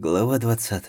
Глава 20.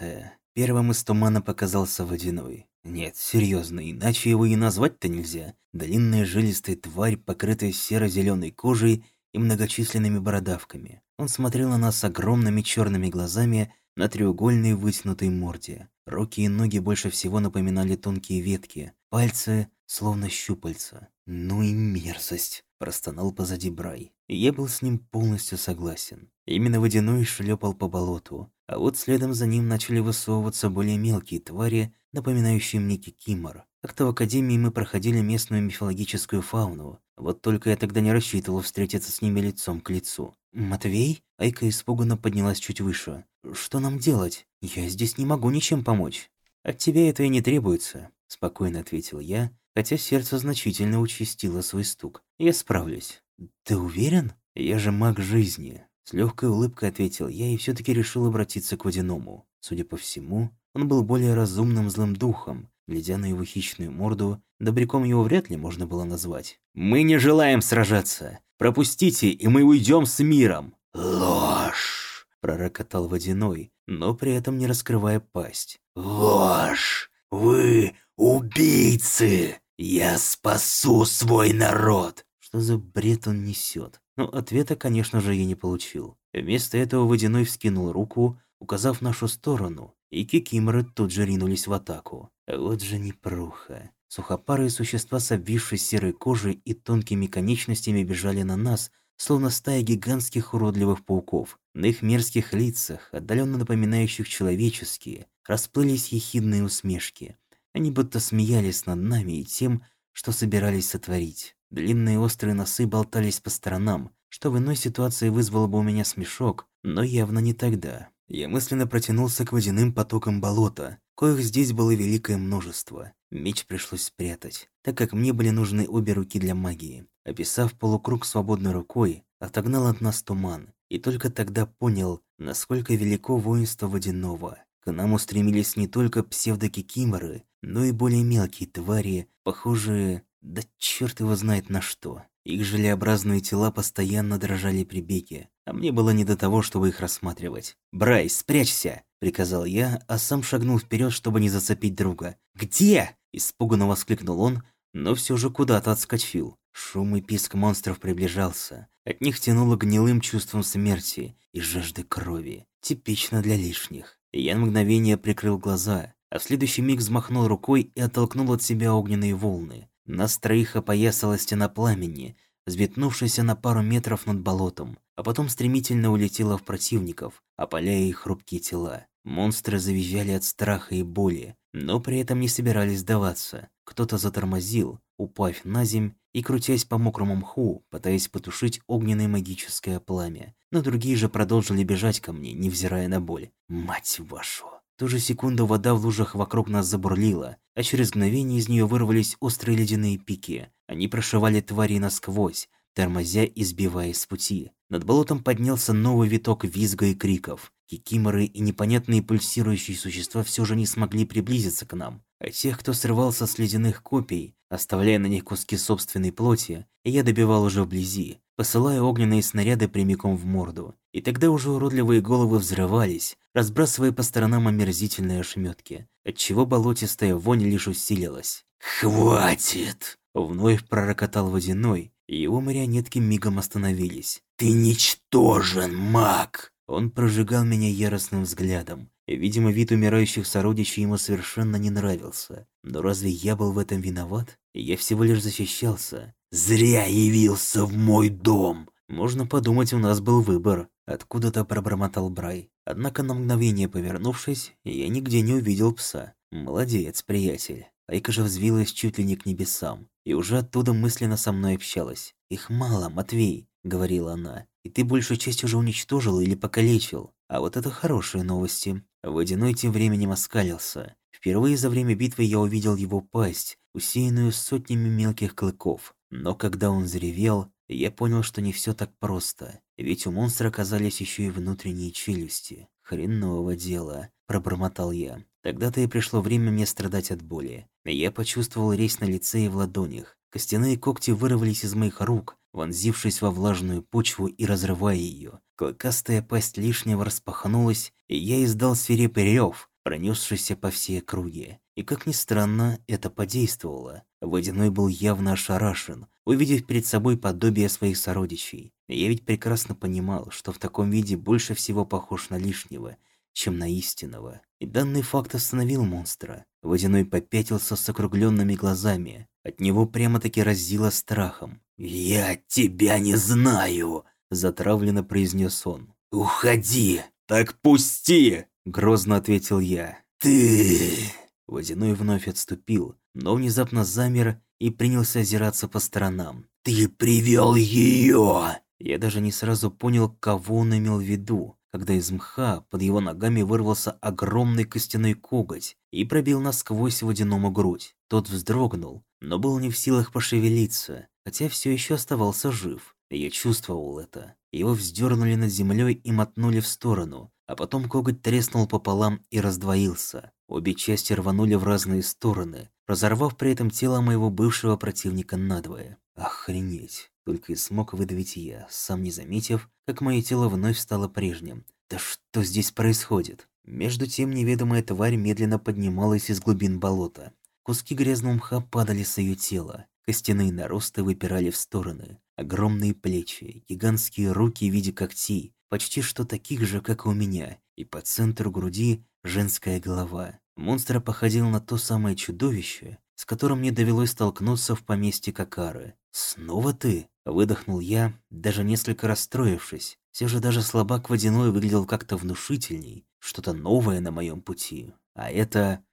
Первым из тумана показался водяной. Нет, серьезно, иначе его и назвать-то нельзя. Длинная жилистая тварь, покрытая серо зеленой кожей и многочисленными бородавками. Он смотрел на нас огромными черными глазами на треугольной вытянутой морде. Руки и ноги больше всего напоминали тонкие ветки, пальцы словно щупальца. Ну и мерзость, простонал позади Брай. я был с ним полностью согласен. Именно водяной шлепал по болоту, а вот следом за ним начали высовываться более мелкие твари, напоминающие мне кикимор. Как-то в академии мы проходили местную мифологическую фауну, вот только я тогда не рассчитывал встретиться с ними лицом к лицу. «Матвей?» Айка испуганно поднялась чуть выше. «Что нам делать? Я здесь не могу ничем помочь». «От тебя это и не требуется», – спокойно ответил я, хотя сердце значительно участило свой стук. «Я справлюсь». «Ты уверен? Я же маг жизни. С легкой улыбкой ответил я и все-таки решил обратиться к водяному. Судя по всему, он был более разумным злым духом. Глядя на его хищную морду, добряком его вряд ли можно было назвать. «Мы не желаем сражаться! Пропустите, и мы уйдем с миром!» «Ложь!» – пророкотал водяной, но при этом не раскрывая пасть. «Ложь! Вы убийцы! Я спасу свой народ!» Что за бред он несет? Но ответа, конечно же, я не получил. Вместо этого Водяной вскинул руку, указав нашу сторону, и кикиморы тут же ринулись в атаку. Вот же непруха. Сухопарые существа с обвисшей серой кожей и тонкими конечностями бежали на нас, словно стая гигантских уродливых пауков. На их мерзких лицах, отдаленно напоминающих человеческие, расплылись ехидные усмешки. Они будто смеялись над нами и тем, что собирались сотворить. Длинные острые носы болтались по сторонам, что в иной ситуации вызвало бы у меня смешок, но явно не тогда. Я мысленно протянулся к водяным потокам болота, коих здесь было великое множество. Меч пришлось спрятать, так как мне были нужны обе руки для магии. Описав полукруг свободной рукой, отогнал от нас туман, и только тогда понял, насколько велико воинство водяного. К нам устремились не только псевдокикиморы, но и более мелкие твари, похожие да черт его знает на что. Их желеобразные тела постоянно дрожали при беге, а мне было не до того, чтобы их рассматривать. «Брайс, спрячься!» – приказал я, а сам шагнул вперед, чтобы не зацепить друга. «Где?» – испуганно воскликнул он, но все же куда-то отскочил. Шум и писк монстров приближался. От них тянуло гнилым чувством смерти и жажды крови. Типично для лишних. Я на мгновение прикрыл глаза, а в следующий миг взмахнул рукой и оттолкнул от себя огненные волны. Нас троих опоясала стена пламени, взметнувшаяся на пару метров над болотом, а потом стремительно улетела в противников, опаляя их хрупкие тела. Монстры завизжали от страха и боли, но при этом не собирались сдаваться. Кто-то затормозил, упав на земь и крутясь по мокрому мху, пытаясь потушить огненное магическое пламя. Но другие же продолжили бежать ко мне, невзирая на боль. Мать вашу! Ту же секунду вода в лужах вокруг нас забурлила, а через мгновение из нее вырвались острые ледяные пики. Они прошивали твари насквозь, тормозя и сбивая с пути. Над болотом поднялся новый виток визга и криков. Кикиморы и непонятные пульсирующие существа все же не смогли приблизиться к нам. А тех, кто срывался с ледяных копий, оставляя на них куски собственной плоти, я добивал уже вблизи, посылая огненные снаряды прямиком в морду. И тогда уже уродливые головы взрывались, разбрасывая по сторонам омерзительные ошметки, отчего болотистая вонь лишь усилилась. «Хватит!» — вновь пророкотал водяной, и его марионетки мигом остановились. «Ты ничтожен, маг!» Он прожигал меня яростным взглядом. Видимо, вид умирающих сородичей ему совершенно не нравился. Но разве я был в этом виноват? Я всего лишь защищался. «Зря явился в мой дом!» Можно подумать, у нас был выбор. Откуда-то пробормотал Брай. Однако на мгновение повернувшись, я нигде не увидел пса. Молодец, приятель. Айка же взвилась чуть ли не к небесам. И уже оттуда мысленно со мной общалась. «Их мало, Матвей», — говорила она. «И ты большую часть уже уничтожил или покалечил. А вот это хорошие новости». Водяной тем временем оскалился. Впервые за время битвы я увидел его пасть, усеянную сотнями мелких клыков. Но когда он заревел, я понял, что не все так просто. Ведь у монстра оказались еще и внутренние челюсти. Хренового дела, пробормотал я. Тогда-то и пришло время мне страдать от боли. Я почувствовал резь на лице и в ладонях. Костяные когти вырвались из моих рук, вонзившись во влажную почву и разрывая ее. Клыкастая пасть лишнего распахнулась, и я издал свирепый рев, пронесшийся по всей округе. И как ни странно, это подействовало. Водяной был явно ошарашен, увидев перед собой подобие своих сородичей. Я ведь прекрасно понимал, что в таком виде больше всего похож на лишнего, чем на истинного. И данный факт остановил монстра. Водяной попятился с округленными глазами. От него прямо-таки разило страхом. «Я тебя не знаю!» – затравленно произнес он. «Уходи!» «Так пусти!» – грозно ответил я. «Ты...» Водяной вновь отступил, но внезапно замер и принялся озираться по сторонам. «Ты привел ее!» Я даже не сразу понял, кого он имел в виду, когда из мха под его ногами вырвался огромный костяной коготь и пробил насквозь водяному грудь. Тот вздрогнул, но был не в силах пошевелиться, хотя все еще оставался жив. Я чувствовал это. Его вздернули над землей и мотнули в сторону, а потом коготь треснул пополам и раздвоился. Обе части рванули в разные стороны, разорвав при этом тело моего бывшего противника надвое. Охренеть, только и смог выдавить я, сам не заметив, как мое тело вновь стало прежним. Да что здесь происходит? Между тем неведомая тварь медленно поднималась из глубин болота. Куски грязного мха падали с ее тела. Костяные наросты выпирали в стороны. Огромные плечи, гигантские руки в виде когтей, почти что таких же, как и у меня, и по центру груди женская голова. Монстр походил на то самое чудовище, с которым мне довелось столкнуться в поместье Какары. «Снова ты?» – выдохнул я, даже несколько расстроившись. Все же даже слабак водяной выглядел как-то внушительней, что-то новое на моем пути. А это...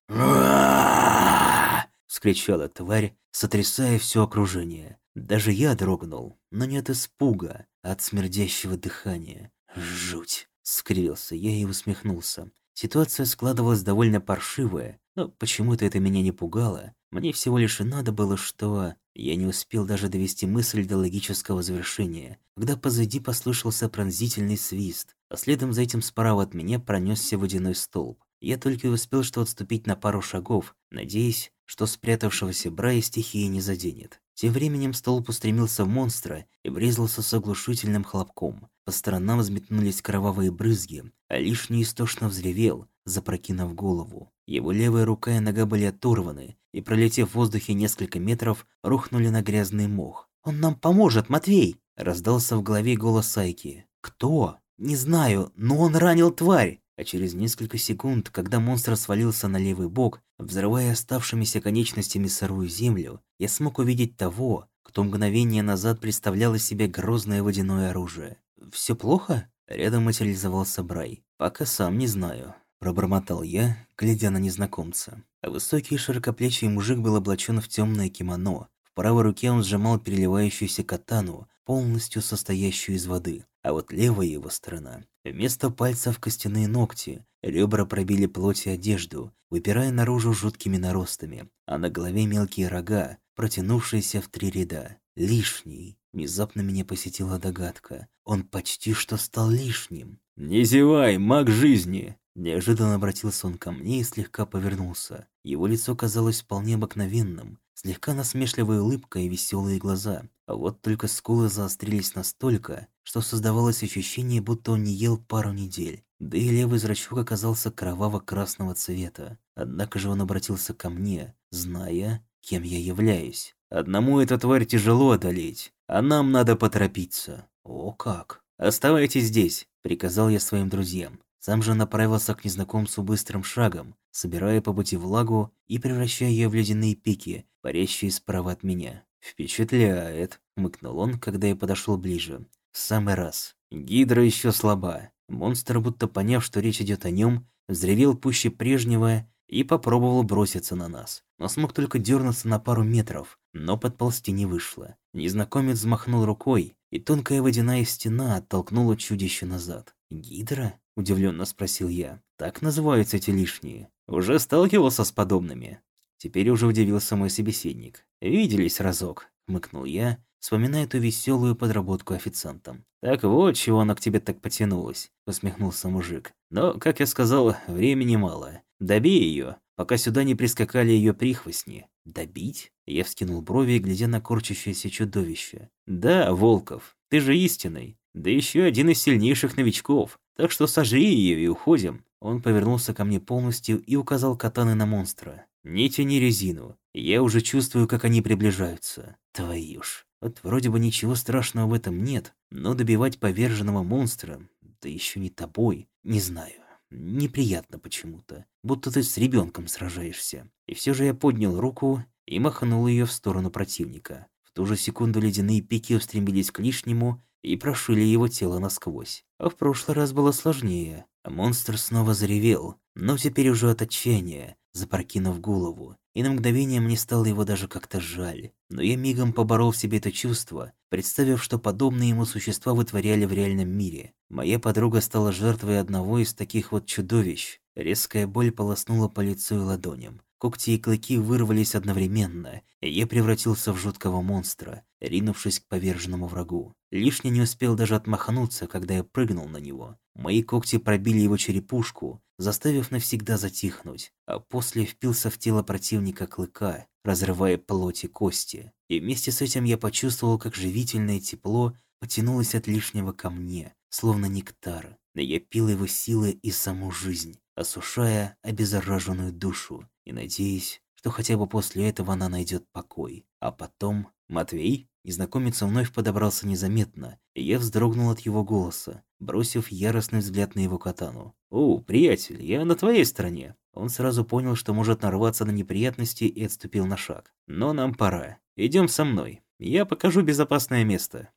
вскричала тварь, сотрясая все окружение. Даже я дрогнул, но не от испуга, а от смердящего дыхания. «Жуть!» — скривился я и усмехнулся. Ситуация складывалась довольно паршивая, но почему-то это меня не пугало. Мне всего лишь и надо было, что... Я не успел даже довести мысль до логического завершения, когда позади послышался пронзительный свист, а следом за этим справа от меня пронесся водяной столб. Я только и успел что отступить на пару шагов, надеясь, что спрятавшегося Брая стихии не заденет. Тем временем столб устремился в монстра и врезался с оглушительным хлопком. По сторонам взметнулись кровавые брызги, а лишний истошно взревел, запрокинув голову. Его левая рука и нога были оторваны, и, пролетев в воздухе несколько метров, рухнули на грязный мох. «Он нам поможет, Матвей!» – раздался в голове голос Айки. «Кто?» «Не знаю, но он ранил тварь!» А через несколько секунд, когда монстр свалился на левый бок, взрывая оставшимися конечностями сырую землю, я смог увидеть того, кто мгновение назад представлял из себя грозное водяное оружие. «Все плохо?» Рядом материализовался Брай. «Пока сам не знаю», – пробормотал я, глядя на незнакомца. Высокий широкоплечий мужик был облачен в темное кимоно. В правой руке он сжимал переливающуюся катану, полностью состоящую из воды а вот левая его сторона. Вместо пальцев костяные ногти, ребра пробили плоть и одежду, выпирая наружу жуткими наростами, а на голове мелкие рога, протянувшиеся в три ряда. Лишний. Внезапно меня посетила догадка. Он почти что стал лишним. «Не зевай, маг жизни!» Неожиданно обратился он ко мне и слегка повернулся. Его лицо казалось вполне обыкновенным, слегка насмешливая улыбка и веселые глаза. А вот только скулы заострились настолько, что создавалось ощущение, будто он не ел пару недель. Да и левый зрачок оказался кроваво-красного цвета. Однако же он обратился ко мне, зная, кем я являюсь. Одному эта тварь тяжело одолеть, а нам надо поторопиться. О как! Оставайтесь здесь, приказал я своим друзьям. Сам же направился к незнакомцу быстрым шагом, собирая по пути влагу и превращая ее в ледяные пики, парящие справа от меня. «Впечатляет», — мыкнул он, когда я подошел ближе. «В самый раз. Гидра еще слаба». Монстр, будто поняв, что речь идет о нем, взревел пуще прежнего и попробовал броситься на нас. Но смог только дернуться на пару метров, но подползти не вышло. Незнакомец взмахнул рукой, и тонкая водяная стена оттолкнула чудище назад. «Гидра?» – удивленно спросил я. «Так называются эти лишние. Уже сталкивался с подобными?» Теперь уже удивился мой собеседник. «Виделись разок», – хмыкнул я, вспоминая эту веселую подработку официантом. «Так вот, чего она к тебе так потянулась», – усмехнулся мужик. «Но, как я сказал, времени мало. Добей ее, пока сюда не прискакали ее прихвостни». Добить? Я вскинул брови, глядя на корчащееся чудовище. Да, Волков, ты же истинный. Да еще один из сильнейших новичков. Так что сожри ее и уходим. Он повернулся ко мне полностью и указал катаны на монстра. Не тяни резину. Я уже чувствую, как они приближаются. Твою ж. Вот вроде бы ничего страшного в этом нет, но добивать поверженного монстра, да еще не тобой, не знаю. Неприятно почему-то, будто ты с ребенком сражаешься. И все же я поднял руку и махнул ее в сторону противника. В ту же секунду ледяные пики устремились к лишнему и прошили его тело насквозь. А в прошлый раз было сложнее. Монстр снова заревел, но теперь уже от отчаяния, запрокинув голову. И на мгновение мне стало его даже как-то жаль. Но я мигом поборол в себе это чувство, представив, что подобные ему существа вытворяли в реальном мире. Моя подруга стала жертвой одного из таких вот чудовищ. Резкая боль полоснула по лицу и ладоням. Когти и клыки вырвались одновременно, и я превратился в жуткого монстра, ринувшись к поверженному врагу. Лишний не успел даже отмахнуться, когда я прыгнул на него. Мои когти пробили его черепушку, заставив навсегда затихнуть, а после впился в тело противника клыка, разрывая плоть и кости. И вместе с этим я почувствовал, как живительное тепло потянулось от лишнего ко мне, словно нектар. Я пил его силы и саму жизнь, осушая обеззараженную душу и надеясь, что хотя бы после этого она найдет покой. А потом... «Матвей?» Незнакомец вновь подобрался незаметно, и я вздрогнул от его голоса, бросив яростный взгляд на его катану. «О, приятель, я на твоей стороне!» Он сразу понял, что может нарваться на неприятности и отступил на шаг. «Но нам пора. Идем со мной. Я покажу безопасное место».